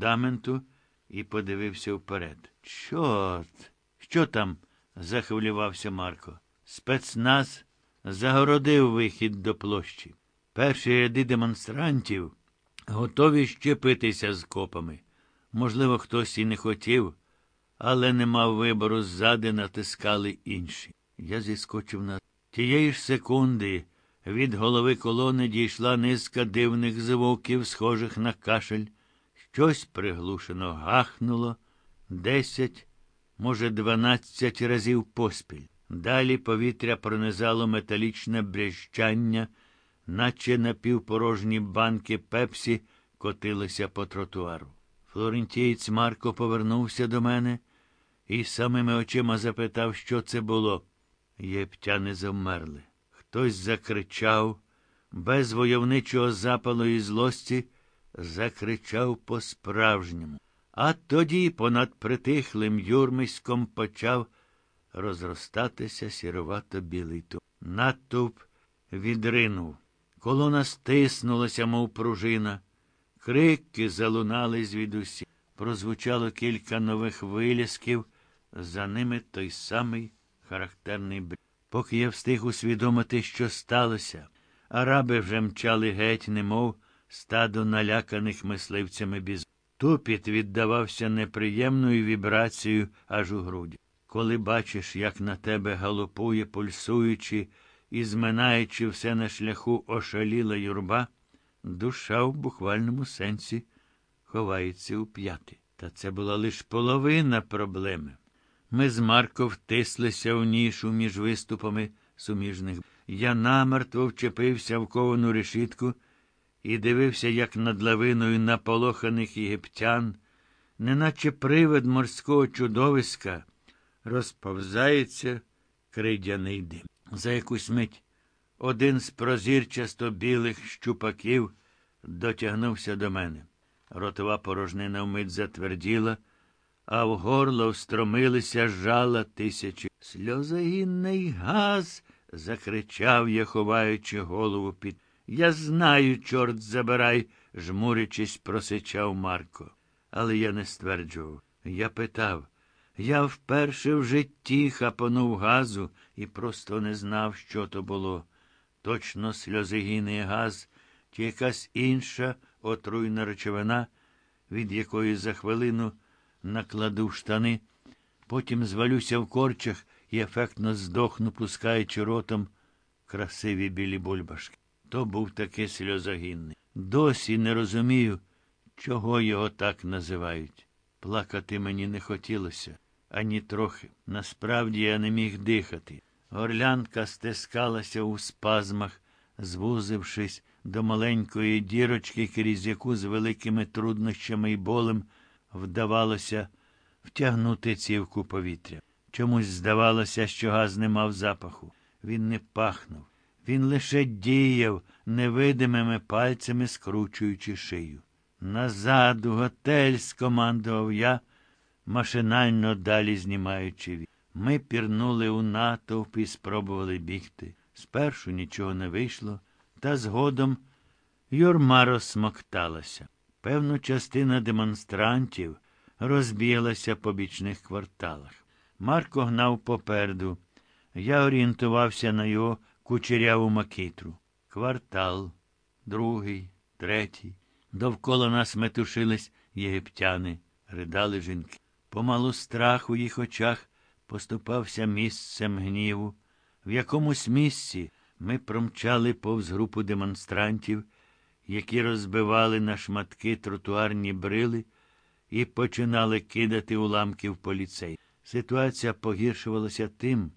фундаменту і подивився вперед. Чорт! Що там? захвилювався Марко. Спецназ загородив вихід до площі. Перші ряди демонстрантів готові щепитися з копами. Можливо, хтось і не хотів, але не мав вибору, ззади натискали інші. Я зіскочив на тієї ж секунди. Від голови колони дійшла низка дивних звуків, схожих на кашель. Щось приглушено гахнуло десять, може, дванадцять разів поспіль. Далі повітря пронизало металічне брещання, наче напівпорожні банки пепсі котилися по тротуару. Флорентієць Марко повернувся до мене і самими очима запитав, що це було. Єптяни завмерли. Хтось закричав, без войовничого запалу і злості, закричав по-справжньому. А тоді понад притихлим юрмиськом почав розростатися сірувато білий туман. Натовп відринув. Колона стиснулася, мов пружина. Крики залунали звідусі. Прозвучало кілька нових вилізків, за ними той самий характерний бред. Поки я встиг усвідомити, що сталося, араби вже мчали геть, немов стадо наляканих мисливцями біз. Тупіт віддавався неприємною вібрацією аж у груді. Коли бачиш, як на тебе галопує, пульсуючи і зминаючи все на шляху ошаліла юрба, душа в буквальному сенсі ховається у п'яти. Та це була лише половина проблеми. Ми з Марко втислися в нішу між виступами суміжних. Я намертво вчепився в ковану решітку і дивився, як над лавиною наполоханих єгиптян, неначе привид морського чудовиська, розповзається кридяний дим. За якусь мить один з прозірчасто білих щупаків дотягнувся до мене. Ротова порожнина вмить затверділа, а в горло встромилися жала тисячі. Сльозогінний газ. закричав я, ховаючи голову під. Я знаю, чорт забирай, жмурячись, просичав Марко. Але я не стверджував. Я питав. Я вперше в житті хапанув газу і просто не знав, що то було. Точно сльозогінний газ чи якась інша отруйна речовина, від якої за хвилину накладу штани, потім звалюся в корчах і ефектно здохну, пускаючи ротом красиві білі бульбашки. То був таки сльозогінний. Досі не розумію, чого його так називають. Плакати мені не хотілося, ані трохи. Насправді я не міг дихати. Горлянка стискалася у спазмах, звузившись до маленької дірочки, крізь яку з великими труднощами і болем вдавалося втягнути цівку повітря. Чомусь здавалося, що газ не мав запаху. Він не пахнув. Він лише діяв, невидимими пальцями скручуючи шию. Назад у готель скомандував я, машинально далі знімаючи від. Ми пірнули у натовп і спробували бігти. Спершу нічого не вийшло, та згодом юрма розсмокталася. Певна частина демонстрантів розбіглася по бічних кварталах. Марко гнав попереду. Я орієнтувався на його кучеряву макітру. Квартал, другий, третій. Довкола нас метушились єгиптяни, ридали жінки. Помалу страх у їх очах поступався місцем гніву. В якомусь місці ми промчали повз групу демонстрантів, які розбивали на шматки тротуарні брили і починали кидати уламки в поліцей. Ситуація погіршувалася тим,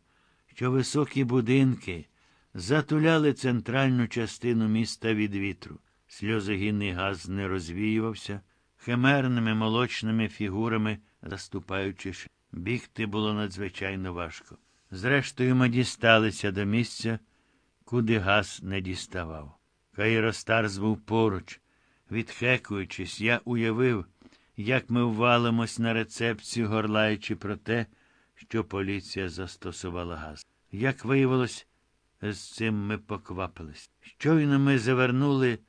що високі будинки затуляли центральну частину міста від вітру. Сльозогінний газ не розвіювався, химерними молочними фігурами заступаючи, бігти було надзвичайно важко. Зрештою, ми дісталися до місця, куди газ не діставав. Каїростарс був поруч. Відхекуючись, я уявив, як ми ввалимось на рецепцію, горлаючи про те, що поліція застосувала газ. Як виявилось, з цим ми поквапились. Щойно ми завернули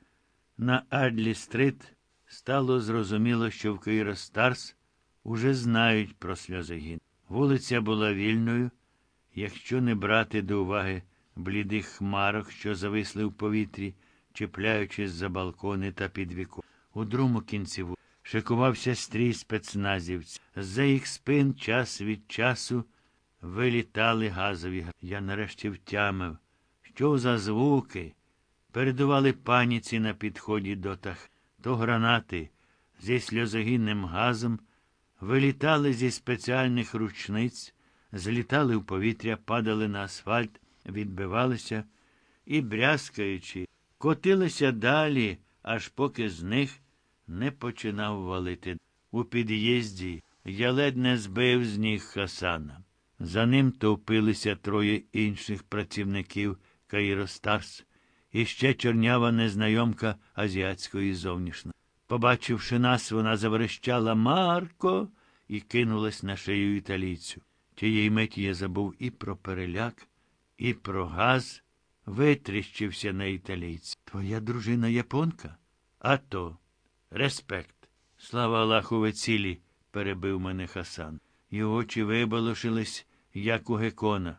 на Адлі стрит, Стало зрозуміло, що в Киїростарс уже знають про сльозогін. Вулиця була вільною, якщо не брати до уваги блідих хмарок, що зависли в повітрі, чіпляючись за балкони та під вікон. У другому кінці вулиці шикувався стрій спецназівців. З-за їх спин час від часу вилітали газові. Я нарешті втямив, що за звуки передували паніці на підході до тах. То гранати зі сльозогінним газом вилітали зі спеціальних ручниць, злітали в повітря, падали на асфальт, відбивалися і, брязкаючи, котилися далі, аж поки з них не починав валити. У під'їзді я ледь не збив з ніг Хасана. За ним товпилися троє інших працівників Каїростарс і ще чорнява незнайомка азіатської зовнішності. Побачивши нас, вона заверещала Марко і кинулась на шию італійцю. Тієї миті я забув і про переляк, і про газ, витріщився на італійця. Твоя дружина японка? А то. Респект. Слава Аллаху ви цілі, перебив мене Хасан. Його очі вибалошились, як у гекона.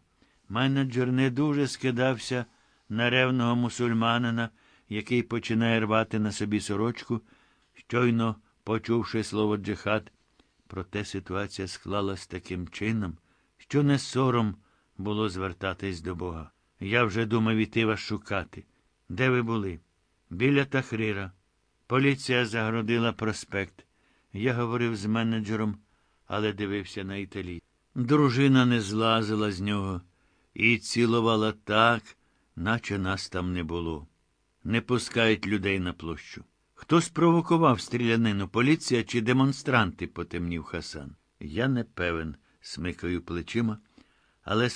Менеджер не дуже скидався на ревного мусульманина, який починає рвати на собі сорочку, щойно почувши слово джихад. Проте ситуація склалась таким чином, що не сором було звертатись до Бога. Я вже думав іти вас шукати. Де ви були? Біля Тахрира. Поліція загородила проспект. Я говорив з менеджером, але дивився на італій. Дружина не злазила з нього і цілувала так, наче нас там не було. Не пускають людей на площу. Хто спровокував стрілянину, поліція чи демонстранти, потемнів Хасан. Я не певен, смикаю плечима, але